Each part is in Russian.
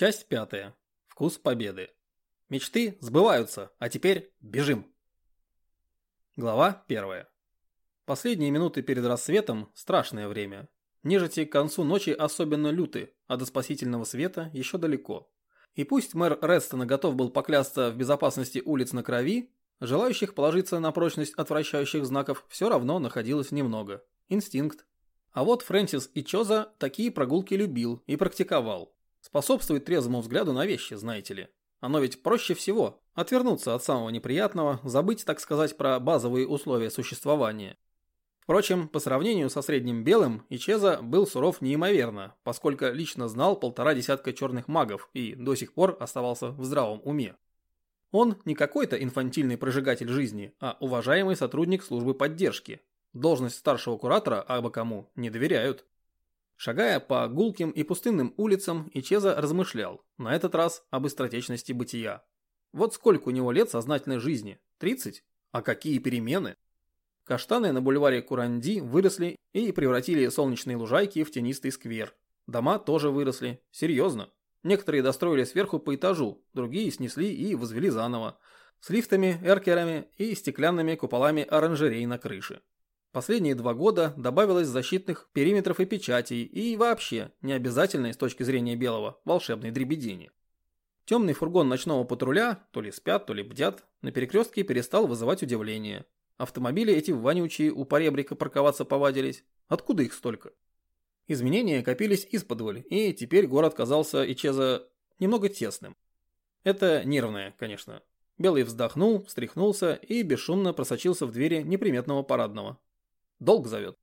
Часть пятая. Вкус победы. Мечты сбываются, а теперь бежим. Глава первая. Последние минуты перед рассветом – страшное время. Нежити к концу ночи особенно люты, а до спасительного света еще далеко. И пусть мэр Редстона готов был поклясться в безопасности улиц на крови, желающих положиться на прочность отвращающих знаков все равно находилось немного. Инстинкт. А вот Фрэнсис и Чоза такие прогулки любил и практиковал. Способствует трезвому взгляду на вещи, знаете ли. Оно ведь проще всего – отвернуться от самого неприятного, забыть, так сказать, про базовые условия существования. Впрочем, по сравнению со средним белым, Ичеза был суров неимоверно, поскольку лично знал полтора десятка черных магов и до сих пор оставался в здравом уме. Он не какой-то инфантильный прожигатель жизни, а уважаемый сотрудник службы поддержки. Должность старшего куратора абы кому не доверяют. Шагая по гулким и пустынным улицам, Ичеза размышлял, на этот раз об быстротечности бытия. Вот сколько у него лет сознательной жизни? 30? А какие перемены? Каштаны на бульваре Куранди выросли и превратили солнечные лужайки в тенистый сквер. Дома тоже выросли. Серьезно. Некоторые достроили сверху по этажу, другие снесли и возвели заново. С лифтами, эркерами и стеклянными куполами оранжерей на крыше. Последние два года добавилось защитных периметров и печатей, и вообще, не обязательной с точки зрения белого, волшебной дребедени. Темный фургон ночного патруля, то ли спят, то ли бдят, на перекрестке перестал вызывать удивление. Автомобили эти вонючие у поребрика парковаться повадились. Откуда их столько? Изменения копились исподволь, и теперь город казался Ичеза немного тесным. Это нервное, конечно. Белый вздохнул, встряхнулся и бесшумно просочился в двери неприметного парадного. Долг зовет.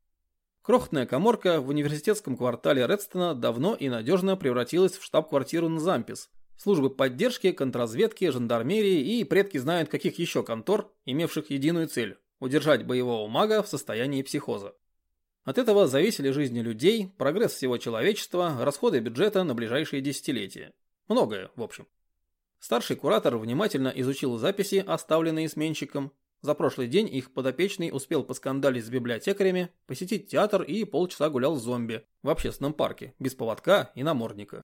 Крохотная коморка в университетском квартале Редстона давно и надежно превратилась в штаб-квартиру Нзампис, службы поддержки, контрразведки, жандармерии и предки знают каких еще контор, имевших единую цель удержать боевого мага в состоянии психоза. От этого зависели жизни людей, прогресс всего человечества, расходы бюджета на ближайшие десятилетия. Многое, в общем. Старший куратор внимательно изучил записи, оставленные сменщиком. За прошлый день их подопечный успел поскандалить с библиотекарями, посетить театр и полчаса гулял с зомби в общественном парке, без поводка и намордника.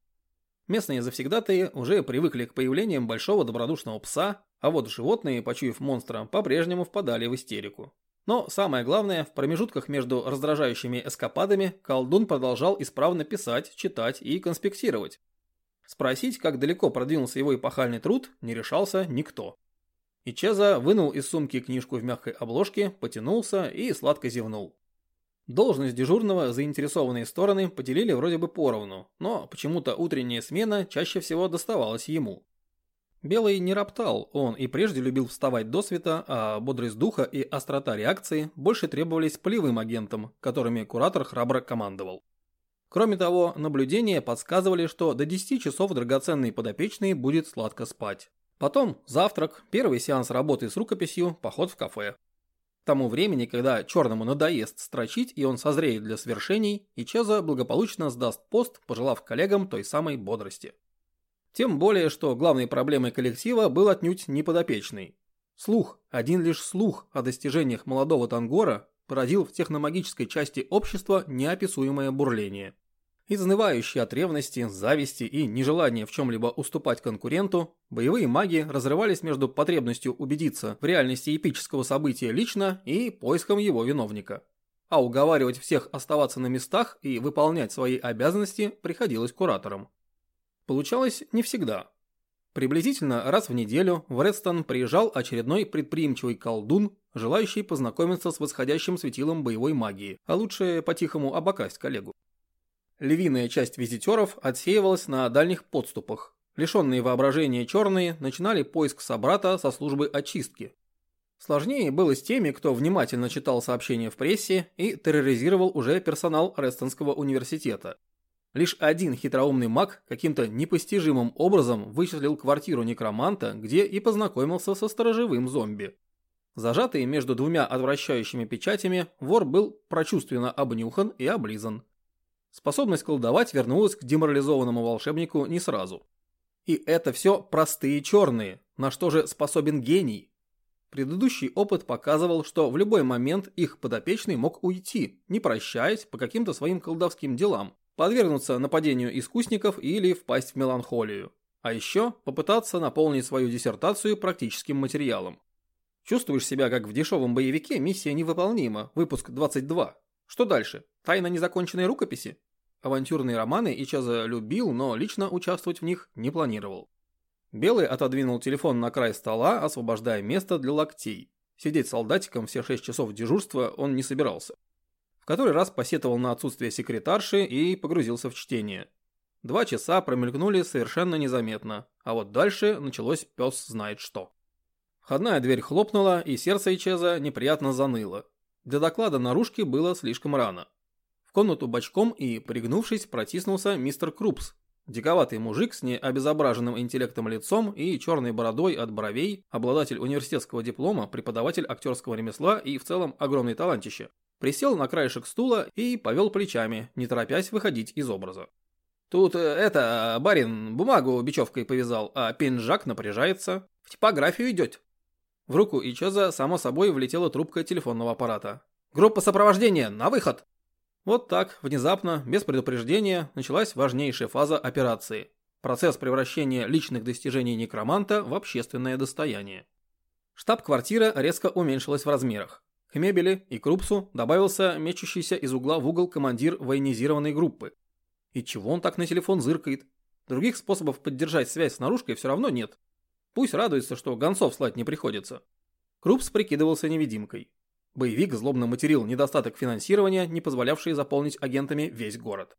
Местные завсегдатые уже привыкли к появлениям большого добродушного пса, а вот животные, почуяв монстра, по-прежнему впадали в истерику. Но самое главное, в промежутках между раздражающими эскападами колдун продолжал исправно писать, читать и конспектировать. Спросить, как далеко продвинулся его эпохальный труд, не решался никто. Ичеза вынул из сумки книжку в мягкой обложке, потянулся и сладко зевнул. Должность дежурного заинтересованные стороны поделили вроде бы поровну, но почему-то утренняя смена чаще всего доставалась ему. Белый не роптал, он и прежде любил вставать до света, а бодрость духа и острота реакции больше требовались полевым агентам, которыми куратор храбро командовал. Кроме того, наблюдения подсказывали, что до 10 часов драгоценный подопечный будет сладко спать. Потом завтрак, первый сеанс работы с рукописью, поход в кафе. К тому времени, когда черному надоест строчить и он созреет для свершений, Ичеза благополучно сдаст пост, пожелав коллегам той самой бодрости. Тем более, что главной проблемой коллектива был отнюдь не подопечный. Слух, один лишь слух о достижениях молодого Тангора породил в техномагической части общества неописуемое бурление. Изнывающие от ревности, зависти и нежелания в чем-либо уступать конкуренту, боевые маги разрывались между потребностью убедиться в реальности эпического события лично и поиском его виновника. А уговаривать всех оставаться на местах и выполнять свои обязанности приходилось кураторам. Получалось не всегда. Приблизительно раз в неделю в Редстон приезжал очередной предприимчивый колдун, желающий познакомиться с восходящим светилом боевой магии, а лучше по-тихому обокрасть коллегу. Львиная часть визитеров отсеивалась на дальних подступах. Лишенные воображения черные начинали поиск собрата со службы очистки. Сложнее было с теми, кто внимательно читал сообщения в прессе и терроризировал уже персонал Рестонского университета. Лишь один хитроумный маг каким-то непостижимым образом вычислил квартиру некроманта, где и познакомился со сторожевым зомби. Зажатый между двумя отвращающими печатями, вор был прочувственно обнюхан и облизан. Способность колдовать вернулась к деморализованному волшебнику не сразу. И это все простые черные, на что же способен гений? Предыдущий опыт показывал, что в любой момент их подопечный мог уйти, не прощаясь по каким-то своим колдовским делам, подвергнуться нападению искусников или впасть в меланхолию. А еще попытаться наполнить свою диссертацию практическим материалом. Чувствуешь себя как в дешевом боевике, миссия невыполнима, выпуск 22. Что дальше? Тайна незаконченной рукописи? Авантюрные романы Ичаза любил, но лично участвовать в них не планировал. Белый отодвинул телефон на край стола, освобождая место для локтей. Сидеть солдатиком все 6 часов дежурства он не собирался. В который раз посетовал на отсутствие секретарши и погрузился в чтение. Два часа промелькнули совершенно незаметно, а вот дальше началось пес знает что. Входная дверь хлопнула, и сердце Ичеза неприятно заныло. Для доклада наружки было слишком рано. В комнату бочком и, пригнувшись, протиснулся мистер Крупс, Диковатый мужик с необезображенным интеллектом лицом и черной бородой от бровей, обладатель университетского диплома, преподаватель актерского ремесла и в целом огромный талантище. Присел на краешек стула и повел плечами, не торопясь выходить из образа. Тут э, это, барин бумагу бечевкой повязал, а пинжак напряжается. В типографию идет. В руку Ичеза само собой влетела трубка телефонного аппарата. «Группа сопровождения, на выход!» Вот так, внезапно, без предупреждения, началась важнейшая фаза операции. Процесс превращения личных достижений некроманта в общественное достояние. Штаб-квартира резко уменьшилась в размерах. К мебели и крупсу добавился мечущийся из угла в угол командир военизированной группы. И чего он так на телефон зыркает? Других способов поддержать связь с наружкой все равно нет. Пусть радуется, что гонцов слать не приходится. Крупс прикидывался невидимкой. Боевик злобно материл недостаток финансирования, не позволявший заполнить агентами весь город.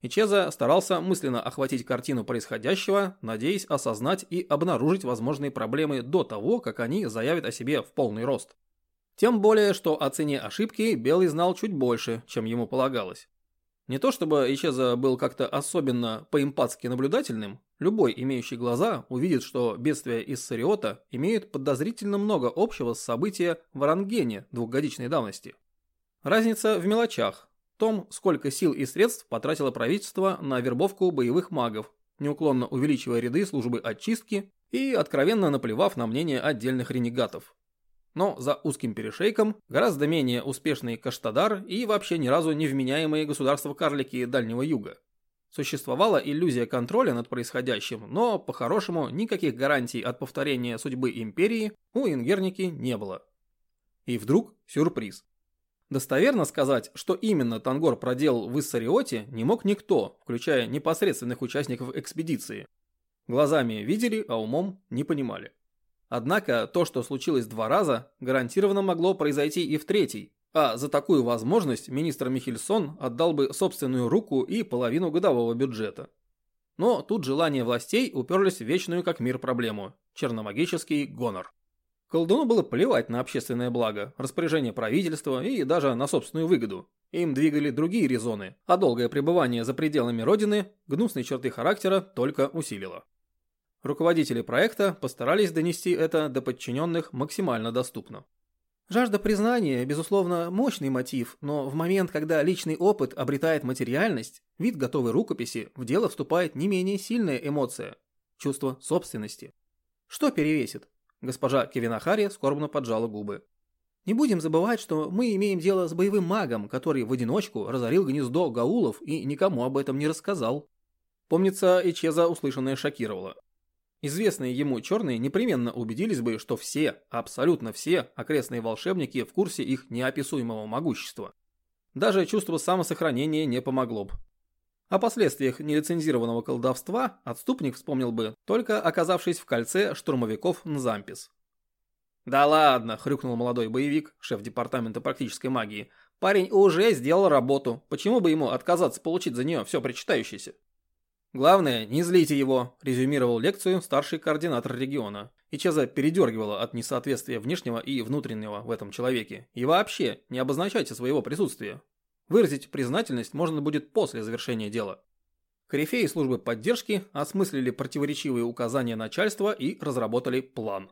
Ичеза старался мысленно охватить картину происходящего, надеясь осознать и обнаружить возможные проблемы до того, как они заявят о себе в полный рост. Тем более, что о цене ошибки Белый знал чуть больше, чем ему полагалось. Не то чтобы Ичеза был как-то особенно по-импатски наблюдательным, любой имеющий глаза увидит, что бедствия из Сариота имеют подозрительно много общего с события в Орангене двухгодичной давности. Разница в мелочах, том, сколько сил и средств потратило правительство на вербовку боевых магов, неуклонно увеличивая ряды службы очистки и откровенно наплевав на мнение отдельных ренегатов но за узким перешейком гораздо менее успешный Каштадар и вообще ни разу не вменяемые государства-карлики Дальнего Юга. Существовала иллюзия контроля над происходящим, но, по-хорошему, никаких гарантий от повторения судьбы империи у Ингерники не было. И вдруг сюрприз. Достоверно сказать, что именно Тангор проделал в Иссариоте, не мог никто, включая непосредственных участников экспедиции. Глазами видели, а умом не понимали. Однако то, что случилось два раза, гарантированно могло произойти и в третий, а за такую возможность министр Михельсон отдал бы собственную руку и половину годового бюджета. Но тут желания властей уперлись в вечную как мир проблему – черномагический гонор. Колдуну было плевать на общественное благо, распоряжение правительства и даже на собственную выгоду. Им двигали другие резоны, а долгое пребывание за пределами родины гнусные черты характера только усилило. Руководители проекта постарались донести это до подчиненных максимально доступно. Жажда признания, безусловно, мощный мотив, но в момент, когда личный опыт обретает материальность, вид готовой рукописи, в дело вступает не менее сильная эмоция – чувство собственности. Что перевесит? Госпожа Кевинахари скорбно поджала губы. Не будем забывать, что мы имеем дело с боевым магом, который в одиночку разорил гнездо гаулов и никому об этом не рассказал. Помнится, Ичеза услышанное шокировало. Известные ему черные непременно убедились бы, что все, абсолютно все, окрестные волшебники в курсе их неописуемого могущества. Даже чувство самосохранения не помогло бы. О последствиях нелицензированного колдовства отступник вспомнил бы, только оказавшись в кольце штурмовиков Нзампис. «Да ладно», — хрюкнул молодой боевик, шеф департамента практической магии. «Парень уже сделал работу. Почему бы ему отказаться получить за нее все причитающееся?» «Главное, не злите его», – резюмировал лекцию старший координатор региона. И Чеза передергивала от несоответствия внешнего и внутреннего в этом человеке. И вообще, не обозначайте своего присутствия. Выразить признательность можно будет после завершения дела. Корифеи службы поддержки осмыслили противоречивые указания начальства и разработали план.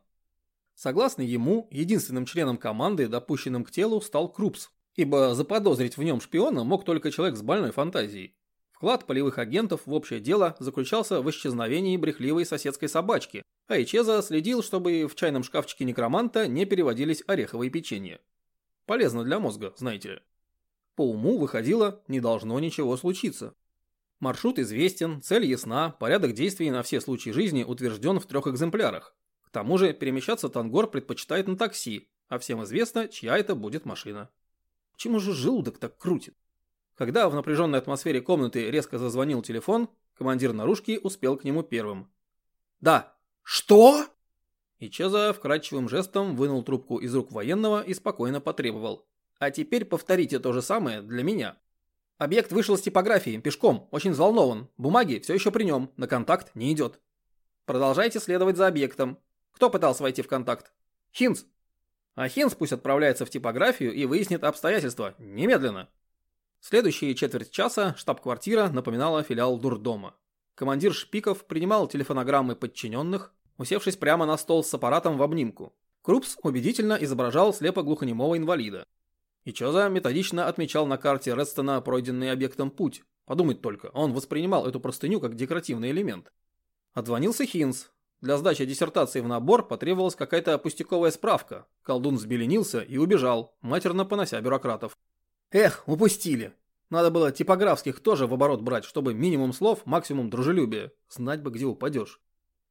Согласно ему, единственным членом команды, допущенным к телу, стал Крупс, ибо заподозрить в нем шпиона мог только человек с больной фантазией. Вклад полевых агентов в общее дело заключался в исчезновении брехливой соседской собачки, а Ичеза следил, чтобы в чайном шкафчике некроманта не переводились ореховые печенья. Полезно для мозга, знаете ли. По уму выходило, не должно ничего случиться. Маршрут известен, цель ясна, порядок действий на все случаи жизни утвержден в трех экземплярах. К тому же перемещаться Тангор предпочитает на такси, а всем известно, чья это будет машина. Почему же желудок так крутит? Когда в напряженной атмосфере комнаты резко зазвонил телефон, командир наружки успел к нему первым. «Да». «Что?» Ичеза вкрадчивым жестом вынул трубку из рук военного и спокойно потребовал. «А теперь повторите то же самое для меня». Объект вышел с типографии, пешком, очень взволнован. Бумаги все еще при нем, на контакт не идет. Продолжайте следовать за объектом. Кто пытался войти в контакт? Хинс. А Хинс пусть отправляется в типографию и выяснит обстоятельства. Немедленно. Следующие четверть часа штаб-квартира напоминала филиал дурдома. Командир Шпиков принимал телефонограммы подчиненных, усевшись прямо на стол с аппаратом в обнимку. Крупс убедительно изображал слепо-глухонемого инвалида. И Чоза методично отмечал на карте Редстона пройденный объектом путь. Подумать только, он воспринимал эту простыню как декоративный элемент. Отзвонился Хинс. Для сдачи диссертации в набор потребовалась какая-то пустяковая справка. Колдун взбеленился и убежал, матерно понося бюрократов. Эх, упустили. Надо было типографских тоже в оборот брать, чтобы минимум слов, максимум дружелюбия. Знать бы, где упадешь.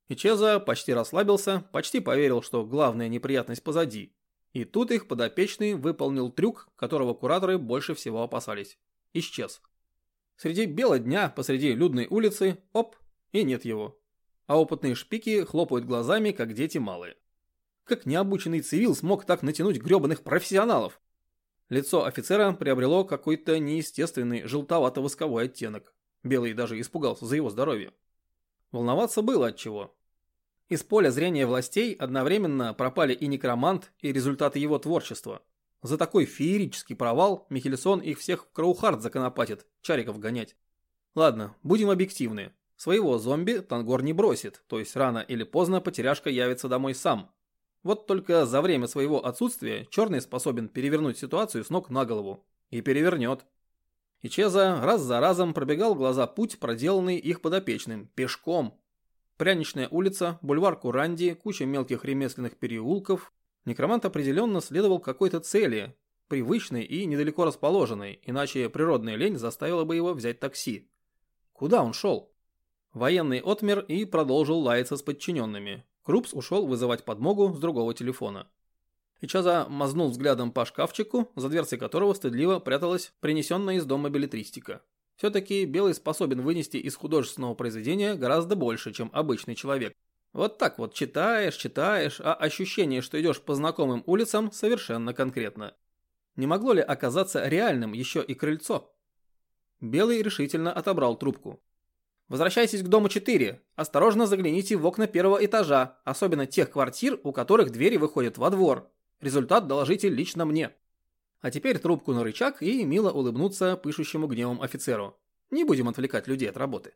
И Чеза почти расслабился, почти поверил, что главная неприятность позади. И тут их подопечный выполнил трюк, которого кураторы больше всего опасались. Исчез. Среди бела дня, посреди людной улицы, оп, и нет его. А опытные шпики хлопают глазами, как дети малые. Как необученный цивил смог так натянуть гребаных профессионалов? Лицо офицера приобрело какой-то неестественный желтовато-восковой оттенок. Белый даже испугался за его здоровье. Волноваться было от чего. Из поля зрения властей одновременно пропали и некромант, и результаты его творчества. За такой феерический провал Михельсон их всех в Краухард законопатит, чариков гонять. Ладно, будем объективны. Своего зомби Тангор не бросит, то есть рано или поздно потеряшка явится домой сам, вот только за время своего отсутствия Черный способен перевернуть ситуацию с ног на голову. И перевернет. Ичеза раз за разом пробегал глаза путь, проделанный их подопечным, пешком. Пряничная улица, бульвар Куранди, куча мелких ремесленных переулков. Некромант определенно следовал какой-то цели, привычной и недалеко расположенной, иначе природная лень заставила бы его взять такси. Куда он шел? Военный отмер и продолжил лаяться с подчиненными. Крупс ушел вызывать подмогу с другого телефона. Ичаза мазнул взглядом по шкафчику, за дверцей которого стыдливо пряталась принесенная из дома билетристика. Все-таки Белый способен вынести из художественного произведения гораздо больше, чем обычный человек. Вот так вот читаешь, читаешь, а ощущение, что идешь по знакомым улицам, совершенно конкретно. Не могло ли оказаться реальным еще и крыльцо? Белый решительно отобрал трубку. Возвращайтесь к дому 4. Осторожно загляните в окна первого этажа, особенно тех квартир, у которых двери выходят во двор. Результат доложите лично мне. А теперь трубку на рычаг и мило улыбнуться пышущему гневом офицеру. Не будем отвлекать людей от работы.